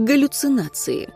Галлюцинации.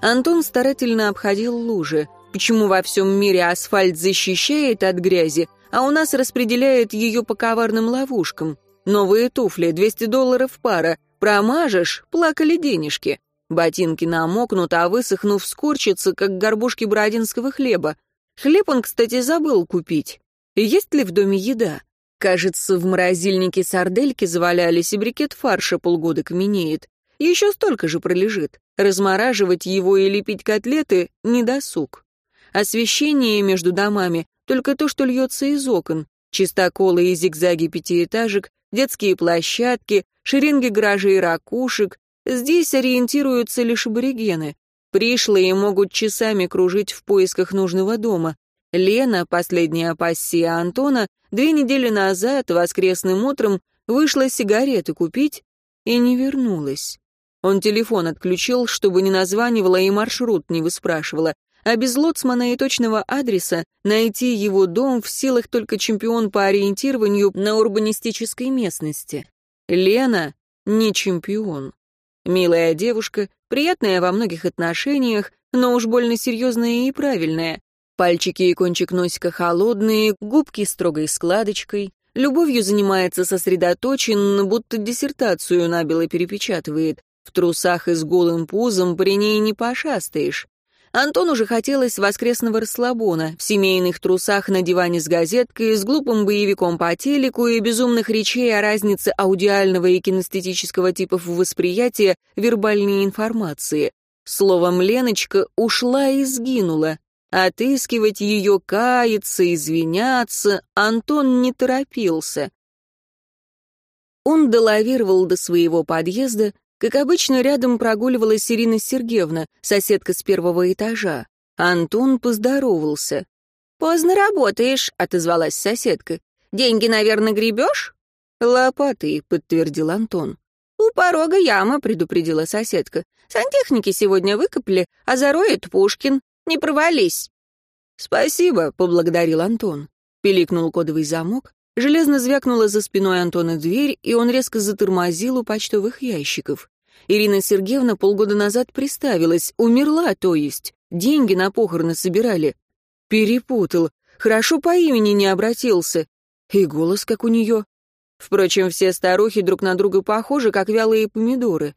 Антон старательно обходил лужи. Почему во всем мире асфальт защищает от грязи, а у нас распределяет ее по коварным ловушкам? Новые туфли, 200 долларов пара. Промажешь — плакали денежки. Ботинки намокнут, а высохнув, скорчатся, как горбушки бродинского хлеба. Хлеб он, кстати, забыл купить. Есть ли в доме еда? Кажется, в морозильнике сардельки завалялись, и брикет фарша полгода каменеет. Еще столько же пролежит. Размораживать его и лепить котлеты — недосуг. Освещение между домами — только то, что льется из окон. Чистоколы и зигзаги пятиэтажек, детские площадки, шеренги гаражей и ракушек, Здесь ориентируются лишь аборигены. Пришлые могут часами кружить в поисках нужного дома. Лена, последняя пассия Антона, две недели назад, воскресным утром, вышла сигареты купить и не вернулась. Он телефон отключил, чтобы не названивала и маршрут не выспрашивала, а без лоцмана и точного адреса найти его дом в силах только чемпион по ориентированию на урбанистической местности. Лена не чемпион. Милая девушка, приятная во многих отношениях, но уж больно серьезная и правильная. Пальчики и кончик носика холодные, губки строгой складочкой. Любовью занимается сосредоточен, будто диссертацию набело перепечатывает. В трусах и с голым пузом при ней не пошастаешь. Антону же хотелось воскресного расслабона, в семейных трусах на диване с газеткой, с глупым боевиком по телеку и безумных речей о разнице аудиального и кинестетического типов восприятия вербальной информации. Словом, Леночка ушла и сгинула. Отыскивать ее, каяться, извиняться Антон не торопился. Он долавировал до своего подъезда, как обычно, рядом прогуливалась Ирина Сергеевна, соседка с первого этажа. Антон поздоровался. «Поздно работаешь», — отозвалась соседка. «Деньги, наверное, гребешь?» «Лопатой», — подтвердил Антон. «У порога яма», — предупредила соседка. «Сантехники сегодня выкопали, а зароет Пушкин. Не провались». «Спасибо», — поблагодарил Антон. Пиликнул кодовый замок, Железно звякнула за спиной Антона дверь, и он резко затормозил у почтовых ящиков. Ирина Сергеевна полгода назад приставилась, умерла, то есть. Деньги на похороны собирали. Перепутал. Хорошо по имени не обратился. И голос как у нее. Впрочем, все старухи друг на друга похожи, как вялые помидоры.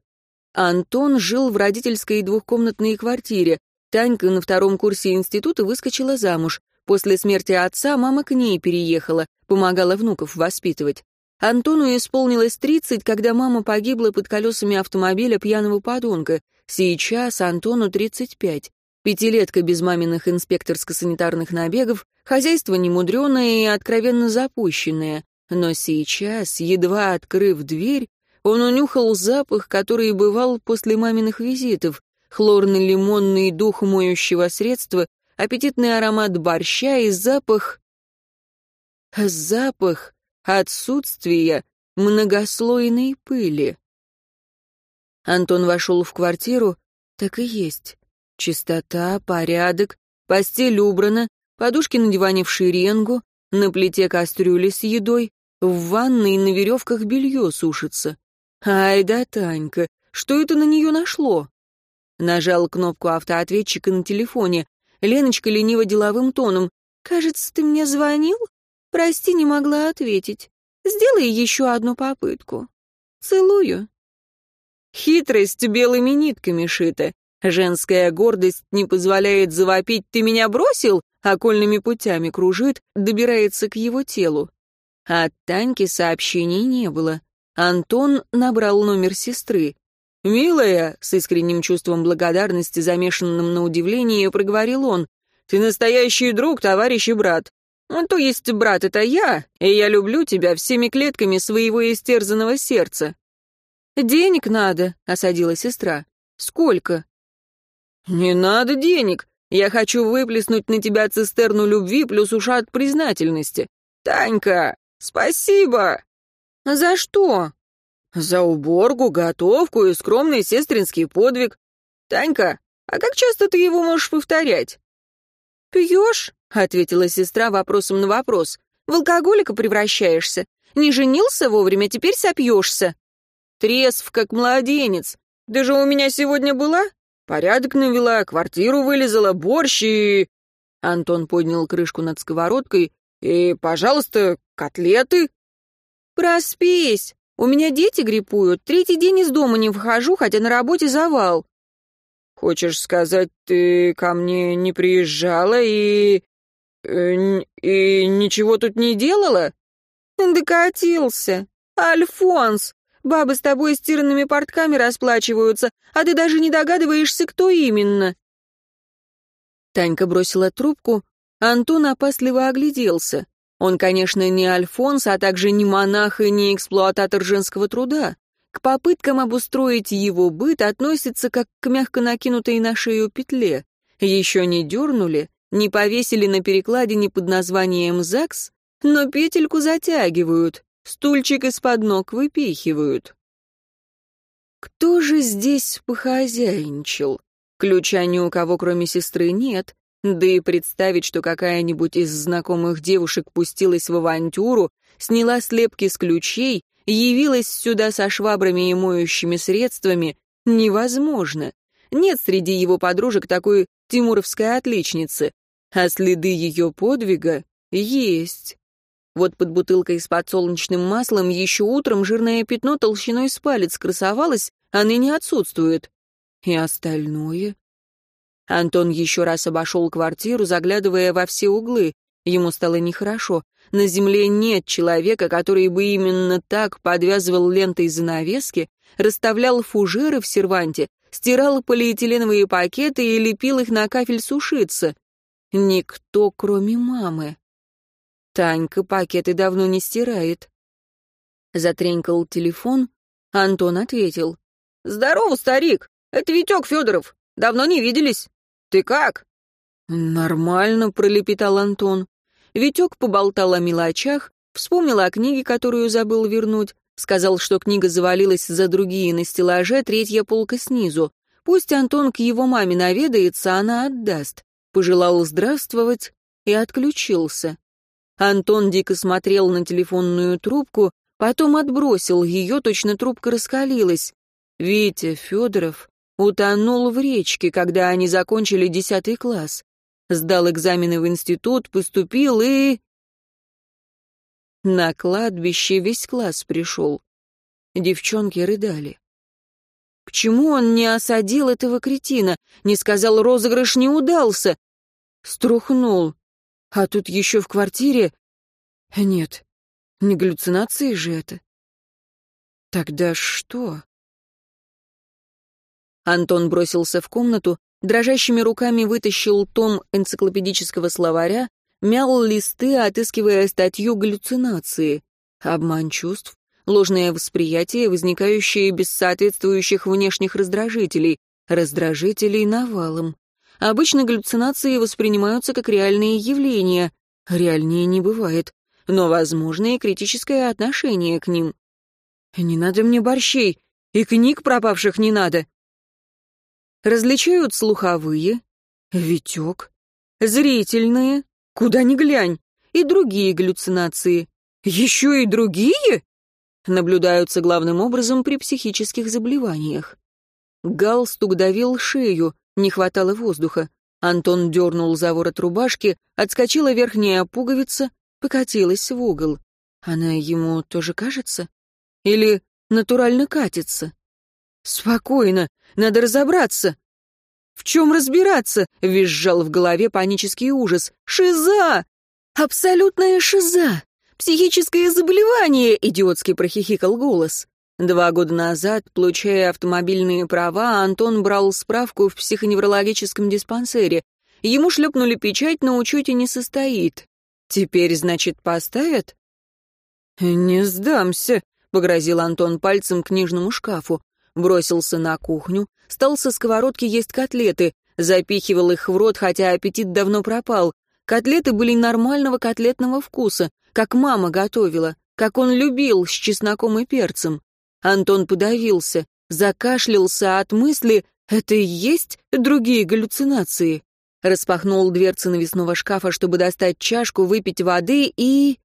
Антон жил в родительской двухкомнатной квартире. Танька на втором курсе института выскочила замуж. После смерти отца мама к ней переехала, помогала внуков воспитывать. Антону исполнилось 30, когда мама погибла под колесами автомобиля пьяного подонка. Сейчас Антону 35. Пятилетка без маминых инспекторско-санитарных набегов, хозяйство немудреное и откровенно запущенное. Но сейчас, едва открыв дверь, он унюхал запах, который бывал после маминых визитов, хлорно-лимонный дух моющего средства, аппетитный аромат борща и запах... Запах отсутствия многослойной пыли. Антон вошел в квартиру, так и есть. Чистота, порядок, постель убрана, подушки на диване в шеренгу, на плите кастрюли с едой, в ванной на веревках белье сушится. Ай да, Танька, что это на нее нашло? Нажал кнопку автоответчика на телефоне. Леночка лениво деловым тоном. «Кажется, ты мне звонил? Прости, не могла ответить. Сделай еще одну попытку. Целую». Хитрость белыми нитками шита. Женская гордость не позволяет завопить «ты меня бросил», окольными путями кружит, добирается к его телу. От Таньки сообщений не было. Антон набрал номер сестры. «Милая», — с искренним чувством благодарности, замешанным на удивлении, проговорил он, «ты настоящий друг, товарищ и брат. Ну, то есть брат — это я, и я люблю тебя всеми клетками своего истерзанного сердца». «Денег надо», — осадила сестра. «Сколько?» «Не надо денег. Я хочу выплеснуть на тебя цистерну любви плюс ушат признательности. Танька, спасибо!» «За что?» За уборку, готовку и скромный сестринский подвиг. Танька, а как часто ты его можешь повторять? «Пьешь?» — ответила сестра вопросом на вопрос. «В алкоголика превращаешься? Не женился вовремя, теперь сопьешься». «Трезв, как младенец. Ты же у меня сегодня была? Порядок навела, квартиру вылезала, борщ и...» Антон поднял крышку над сковородкой. «И, пожалуйста, котлеты». «Проспись. У меня дети гриппуют. Третий день из дома не выхожу, хотя на работе завал». «Хочешь сказать, ты ко мне не приезжала и... Э, и ничего тут не делала?» «Докатился. Альфонс, бабы с тобой стиранными портками расплачиваются, а ты даже не догадываешься, кто именно». Танька бросила трубку, Антон опасливо огляделся. Он, конечно, не Альфонс, а также не монах и не эксплуататор женского труда. К попыткам обустроить его быт относится как к мягко накинутой на шею петле. Еще не дернули, не повесили на перекладине под названием ЗАГС, но петельку затягивают, стульчик из-под ног выпихивают. Кто же здесь похозяйничал? Ключа ни у кого, кроме сестры, нет, да и представить, что какая-нибудь из знакомых девушек пустилась в авантюру, сняла слепки с ключей, явилась сюда со швабрами и моющими средствами, невозможно. Нет среди его подружек такой тимуровской отличницы, а следы ее подвига есть. Вот под бутылкой с подсолнечным маслом еще утром жирное пятно толщиной с палец красовалось, а ныне отсутствует. И остальное? Антон еще раз обошел квартиру, заглядывая во все углы. Ему стало нехорошо. На земле нет человека, который бы именно так подвязывал лентой занавески, расставлял фужеры в серванте, стирал полиэтиленовые пакеты и лепил их на кафель сушиться. Никто, кроме мамы. Танька пакеты давно не стирает. Затренькал телефон. Антон ответил. «Здорово, старик! Это Витек Федоров. Давно не виделись. Ты как?» «Нормально», — пролепетал Антон. Витек поболтал о мелочах, вспомнил о книге, которую забыл вернуть, сказал, что книга завалилась за другие на стеллаже, третья полка снизу. Пусть Антон к его маме наведается, она отдаст пожелал здравствовать и отключился. Антон дико смотрел на телефонную трубку, потом отбросил ее, точно трубка раскалилась. Витя Федоров утонул в речке, когда они закончили десятый класс. Сдал экзамены в институт, поступил и... На кладбище весь класс пришел. Девчонки рыдали. Почему он не осадил этого кретина, не сказал, розыгрыш не удался? Струхнул. А тут еще в квартире... Нет, не галлюцинации же это. Тогда что? Антон бросился в комнату, дрожащими руками вытащил том энциклопедического словаря, мял листы, отыскивая статью галлюцинации. Обман чувств, ложное восприятие, возникающее без соответствующих внешних раздражителей, раздражителей навалом. Обычно галлюцинации воспринимаются как реальные явления, реальнее не бывает, но возможно и критическое отношение к ним. «Не надо мне борщей, и книг пропавших не надо». Различают слуховые, витек, зрительные, куда ни глянь, и другие галлюцинации. Еще и другие? наблюдаются главным образом при психических заболеваниях. Галстук давил шею, не хватало воздуха. Антон дернул за ворот рубашки, отскочила верхняя пуговица, покатилась в угол. Она ему тоже кажется? Или натурально катится? Спокойно, надо разобраться. В чем разбираться? Визжал в голове панический ужас. Шиза! Абсолютная шиза! «Психическое заболевание!» — идиотски прохихикал голос. Два года назад, получая автомобильные права, Антон брал справку в психоневрологическом диспансере. Ему шлепнули печать, на учете не состоит. Теперь, значит, поставят? «Не сдамся», — погрозил Антон пальцем к книжному шкафу. Бросился на кухню, стал со сковородки есть котлеты, запихивал их в рот, хотя аппетит давно пропал. Котлеты были нормального котлетного вкуса, как мама готовила, как он любил, с чесноком и перцем. Антон подавился, закашлялся от мысли «это и есть другие галлюцинации?» Распахнул дверцы навесного шкафа, чтобы достать чашку, выпить воды и...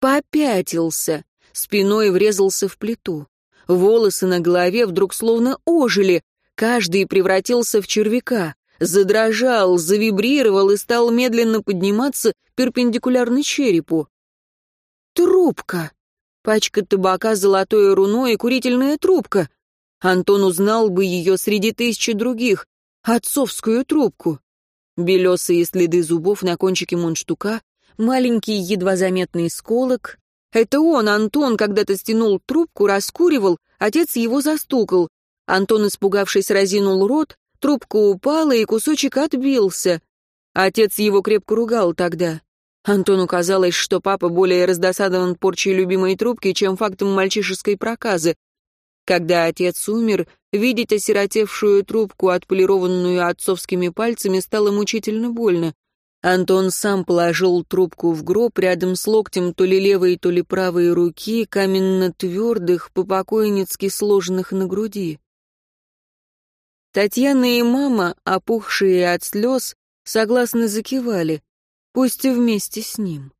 попятился, спиной врезался в плиту. Волосы на голове вдруг словно ожили, каждый превратился в червяка, задрожал, завибрировал и стал медленно подниматься перпендикулярно черепу. Трубка! Пачка табака золотое руно и курительная трубка. Антон узнал бы ее среди тысячи других. Отцовскую трубку. Белесые следы зубов на кончике мундштука, маленький едва заметный сколок. Это он, Антон, когда-то стянул трубку, раскуривал, отец его застукал. Антон, испугавшись, разинул рот, трубка упала, и кусочек отбился. Отец его крепко ругал тогда. Антону казалось, что папа более раздосадован порчей любимой трубки, чем фактом мальчишеской проказы. Когда отец умер, видеть осиротевшую трубку, отполированную отцовскими пальцами, стало мучительно больно. Антон сам положил трубку в гроб рядом с локтем то ли левой, то ли правой руки, каменно-твердых, по-покойницки сложенных на груди. Татьяна и мама, опухшие от слез, согласно закивали пусть и вместе с ним.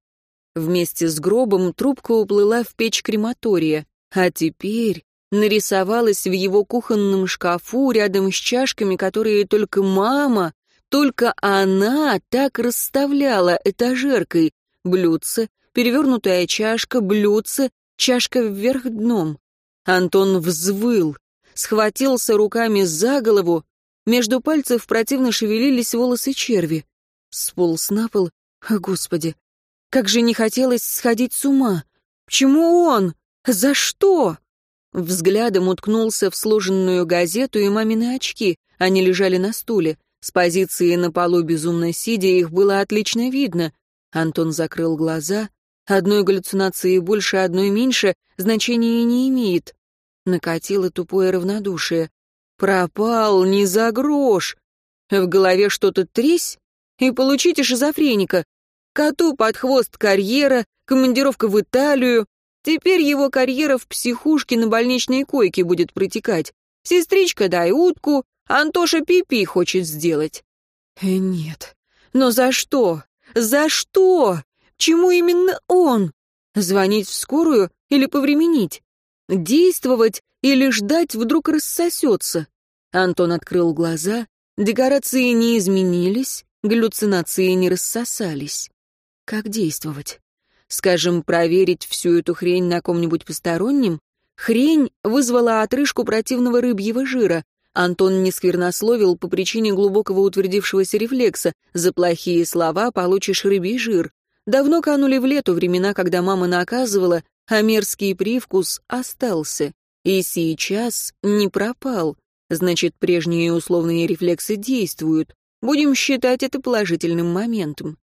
Вместе с гробом трубка уплыла в печь крематория, а теперь нарисовалась в его кухонном шкафу рядом с чашками, которые только мама, только она так расставляла этажеркой. Блюдце, перевернутая чашка, блюдце, чашка вверх дном. Антон взвыл, схватился руками за голову, между пальцев противно шевелились волосы черви. Сполз на пол Господи, как же не хотелось сходить с ума. Почему он? За что? Взглядом уткнулся в сложенную газету и мамины очки. Они лежали на стуле. С позиции на полу безумно сидя их было отлично видно. Антон закрыл глаза. Одной галлюцинации больше, одной меньше, значения не имеет. Накатило тупое равнодушие. Пропал не за грош. В голове что-то тресь, и получите шизофреника. Коту под хвост карьера, командировка в Италию. Теперь его карьера в психушке на больничной койке будет протекать. Сестричка, дай утку, Антоша пипи хочет сделать. Э, нет. Но за что? За что? Чему именно он? Звонить в скорую или повременить? Действовать или ждать вдруг рассосется? Антон открыл глаза. Декорации не изменились, галлюцинации не рассосались. Как действовать? Скажем, проверить всю эту хрень на ком-нибудь постороннем? Хрень вызвала отрыжку противного рыбьего жира. Антон не сквернословил по причине глубокого утвердившегося рефлекса. За плохие слова получишь рыбий жир. Давно канули в лету времена, когда мама наказывала, а мерзкий привкус остался. И сейчас не пропал. Значит, прежние условные рефлексы действуют. Будем считать это положительным моментом.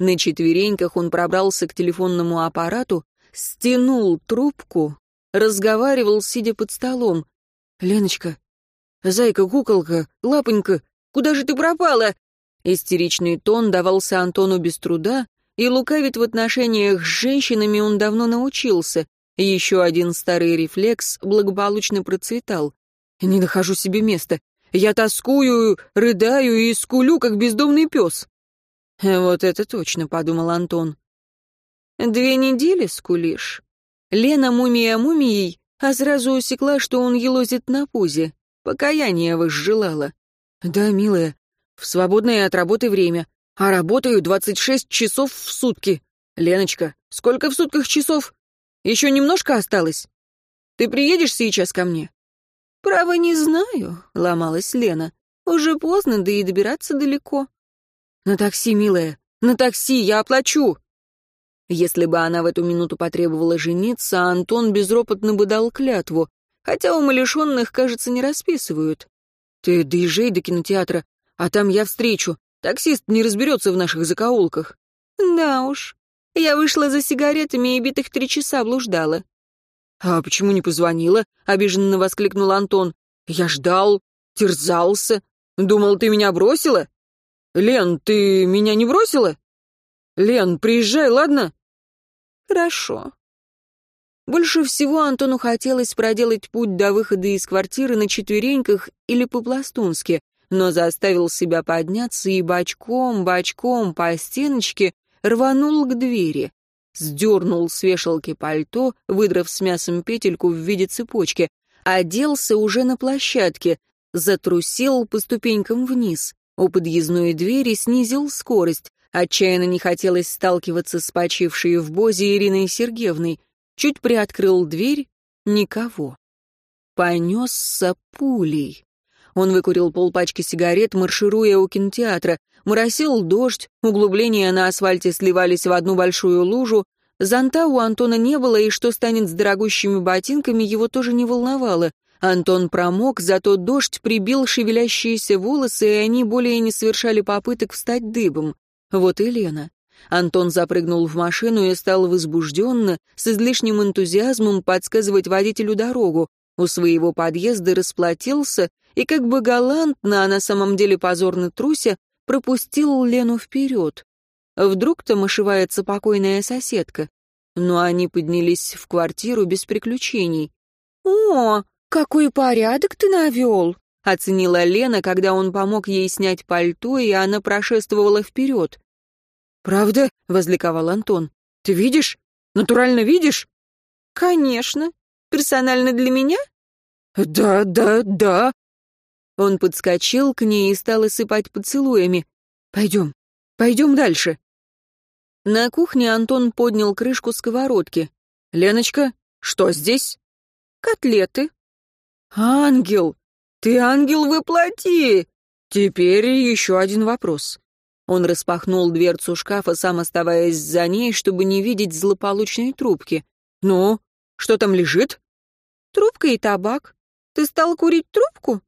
На четвереньках он пробрался к телефонному аппарату, стянул трубку, разговаривал, сидя под столом. «Леночка, зайка, куколка, лапонька, куда же ты пропала?» Истеричный тон давался Антону без труда, и лукавить в отношениях с женщинами он давно научился. Еще один старый рефлекс благополучно процветал. «Не нахожу себе места. Я тоскую, рыдаю и скулю, как бездомный пес. «Вот это точно», — подумал Антон. «Две недели скулишь?» Лена мумия мумией, а сразу усекла, что он елозит на пузе. Покаяние возжелала. «Да, милая, в свободное от работы время, а работаю двадцать шесть часов в сутки. Леночка, сколько в сутках часов? Еще немножко осталось? Ты приедешь сейчас ко мне?» «Право не знаю», — ломалась Лена. «Уже поздно, да и добираться далеко. «На такси, милая, на такси, я оплачу!» Если бы она в эту минуту потребовала жениться, Антон безропотно бы дал клятву, хотя умалишенных, кажется, не расписывают. «Ты доезжай до кинотеатра, а там я встречу. Таксист не разберется в наших закоулках». «Да уж. Я вышла за сигаретами и битых три часа блуждала». «А почему не позвонила?» — обиженно воскликнул Антон. «Я ждал, терзался. Думал, ты меня бросила?» «Лен, ты меня не бросила? Лен, приезжай, ладно?» «Хорошо». Больше всего Антону хотелось проделать путь до выхода из квартиры на четвереньках или по-пластунски, но заставил себя подняться и бочком, бочком по стеночке рванул к двери. сдернул с вешалки пальто, выдрав с мясом петельку в виде цепочки, оделся уже на площадке, затрусил по ступенькам вниз. У подъездной двери снизил скорость. Отчаянно не хотелось сталкиваться с почившей в бозе Ириной Сергеевной. Чуть приоткрыл дверь — никого. Понесся пулей. Он выкурил полпачки сигарет, маршируя у кинотеатра. Моросил дождь, углубления на асфальте сливались в одну большую лужу. Зонта у Антона не было, и что станет с дорогущими ботинками, его тоже не волновало. Антон промок, зато дождь прибил шевелящиеся волосы, и они более не совершали попыток встать дыбом. Вот и Лена. Антон запрыгнул в машину и стал возбужденно, с излишним энтузиазмом подсказывать водителю дорогу. У своего подъезда расплатился и как бы галантно, а на самом деле позорно труся, пропустил Лену вперед. Вдруг там ошивается покойная соседка. Но они поднялись в квартиру без приключений. «О, какой порядок ты навел!» — оценила Лена, когда он помог ей снять пальто, и она прошествовала вперед. «Правда?» — возликовал Антон. «Ты видишь? Натурально видишь?» «Конечно. Персонально для меня?» «Да, да, да», он подскочил к ней и стал осыпать поцелуями. «Пойдем, пойдем дальше». На кухне Антон поднял крышку сковородки. «Леночка, что здесь?» «Котлеты». «Ангел! Ты ангел воплоти!» «Теперь еще один вопрос». Он распахнул дверцу шкафа, сам оставаясь за ней, чтобы не видеть злополучной трубки. «Ну, что там лежит?» «Трубка и табак. Ты стал курить трубку?»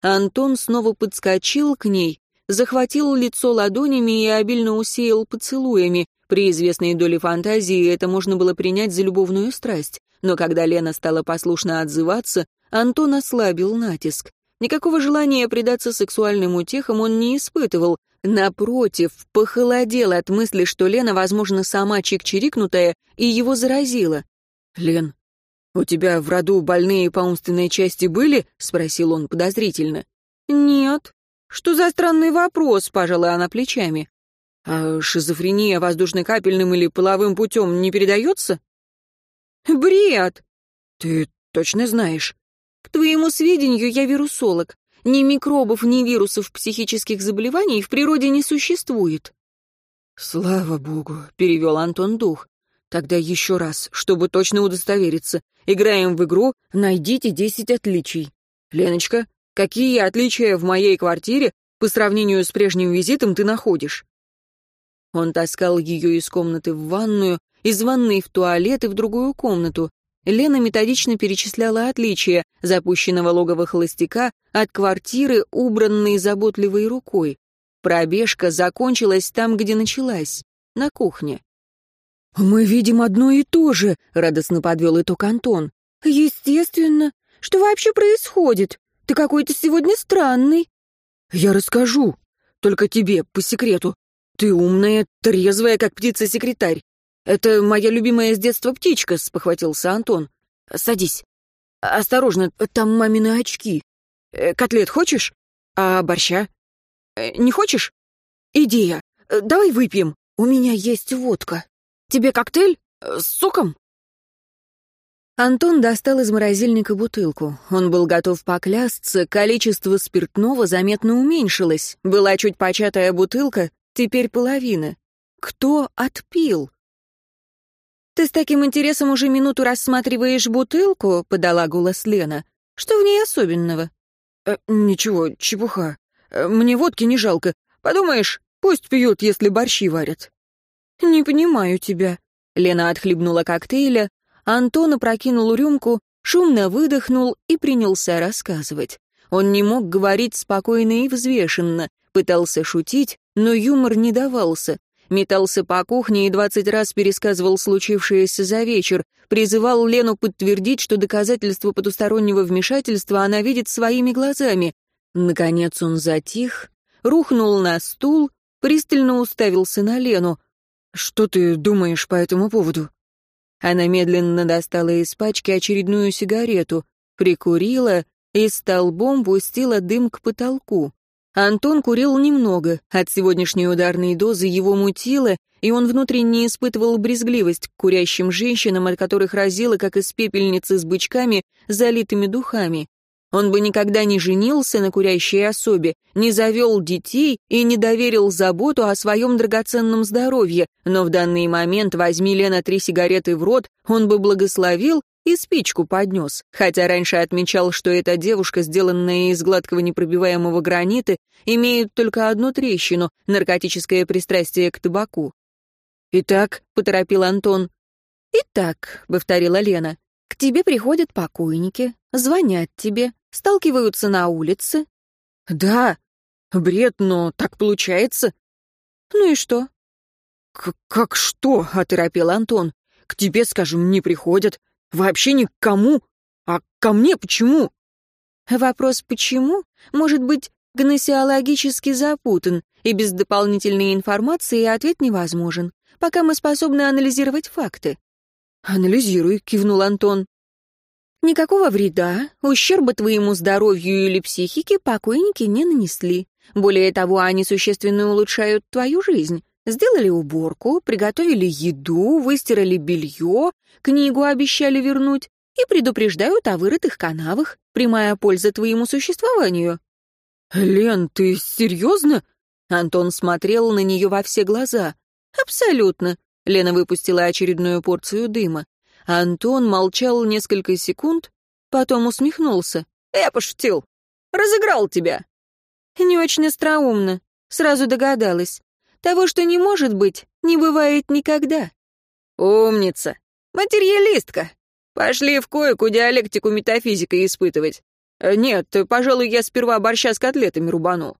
Антон снова подскочил к ней, захватил лицо ладонями и обильно усеял поцелуями. При известной доле фантазии это можно было принять за любовную страсть. Но когда Лена стала послушно отзываться, Антон ослабил натиск. Никакого желания предаться сексуальным утехам он не испытывал. Напротив, похолодел от мысли, что Лена, возможно, сама чик-чирикнутая, и его заразила. «Лен, «У тебя в роду больные по умственной части были?» — спросил он подозрительно. «Нет». «Что за странный вопрос?» — пожала она плечами. «А шизофрения воздушно-капельным или половым путем не передается?» «Бред!» «Ты точно знаешь?» «К твоему сведению, я вирусолог. Ни микробов, ни вирусов психических заболеваний в природе не существует». «Слава богу», — перевел Антон дух. «Тогда еще раз, чтобы точно удостовериться. Играем в игру «Найдите 10 отличий». Леночка, какие отличия в моей квартире по сравнению с прежним визитом ты находишь?» Он таскал ее из комнаты в ванную, из ванной в туалет и в другую комнату. Лена методично перечисляла отличия запущенного логова холостяка от квартиры, убранной заботливой рукой. Пробежка закончилась там, где началась, на кухне. «Мы видим одно и то же», — радостно подвел итог Антон. «Естественно. Что вообще происходит? Ты какой-то сегодня странный». «Я расскажу. Только тебе, по секрету. Ты умная, трезвая, как птица-секретарь. Это моя любимая с детства птичка», — спохватился Антон. «Садись. Осторожно, там мамины очки. Э, котлет хочешь? А борща? Э, не хочешь? Идея. Давай выпьем. У меня есть водка». Тебе коктейль? С соком?» Антон достал из морозильника бутылку. Он был готов поклясться, количество спиртного заметно уменьшилось. Была чуть початая бутылка, теперь половина. Кто отпил? «Ты с таким интересом уже минуту рассматриваешь бутылку?» — подала голос Лена. «Что в ней особенного?» э, «Ничего, чепуха. Э, мне водки не жалко. Подумаешь, пусть пьют, если борщи варят». «Не понимаю тебя». Лена отхлебнула коктейля, Антон опрокинул рюмку, шумно выдохнул и принялся рассказывать. Он не мог говорить спокойно и взвешенно, пытался шутить, но юмор не давался. Метался по кухне и двадцать раз пересказывал случившееся за вечер, призывал Лену подтвердить, что доказательства потустороннего вмешательства она видит своими глазами. Наконец он затих, рухнул на стул, пристально уставился на Лену. «Что ты думаешь по этому поводу?» Она медленно достала из пачки очередную сигарету, прикурила и столбом пустила дым к потолку. Антон курил немного, от сегодняшней ударной дозы его мутило, и он внутренне испытывал брезгливость к курящим женщинам, от которых разило, как из пепельницы с бычками, залитыми духами. Он бы никогда не женился на курящей особе, не завел детей и не доверил заботу о своем драгоценном здоровье, но в данный момент возьми Лена три сигареты в рот, он бы благословил и спичку поднес, хотя раньше отмечал, что эта девушка, сделанная из гладкого непробиваемого гранита, имеет только одну трещину — наркотическое пристрастие к табаку. «Итак», — поторопил Антон. «Итак», — повторила Лена, — «к тебе приходят покойники, звонят тебе, сталкиваются на улице». «Да, бред, но так получается». «Ну и что?» «Как что?» — оторопел Антон. «К тебе, скажем, не приходят, Вообще ни к кому. А ко мне почему? Вопрос «почему» может быть гносеологически запутан, и без дополнительной информации ответ невозможен, пока мы способны анализировать факты. «Анализируй», — кивнул Антон. Никакого вреда, ущерба твоему здоровью или психике покойники не нанесли. Более того, они существенно улучшают твою жизнь. Сделали уборку, приготовили еду, выстирали белье, книгу обещали вернуть и предупреждают о вырытых канавах, прямая польза твоему существованию». «Лен, ты серьезно?» Антон смотрел на нее во все глаза. «Абсолютно». Лена выпустила очередную порцию дыма. Антон молчал несколько секунд, потом усмехнулся. «Я пошутил. Разыграл тебя». «Не очень остроумно. Сразу догадалась. Того, что не может быть, не бывает никогда. Умница. Материалистка. Пошли в койку диалектику метафизика испытывать. Э, нет, пожалуй, я сперва борща с котлетами рубану.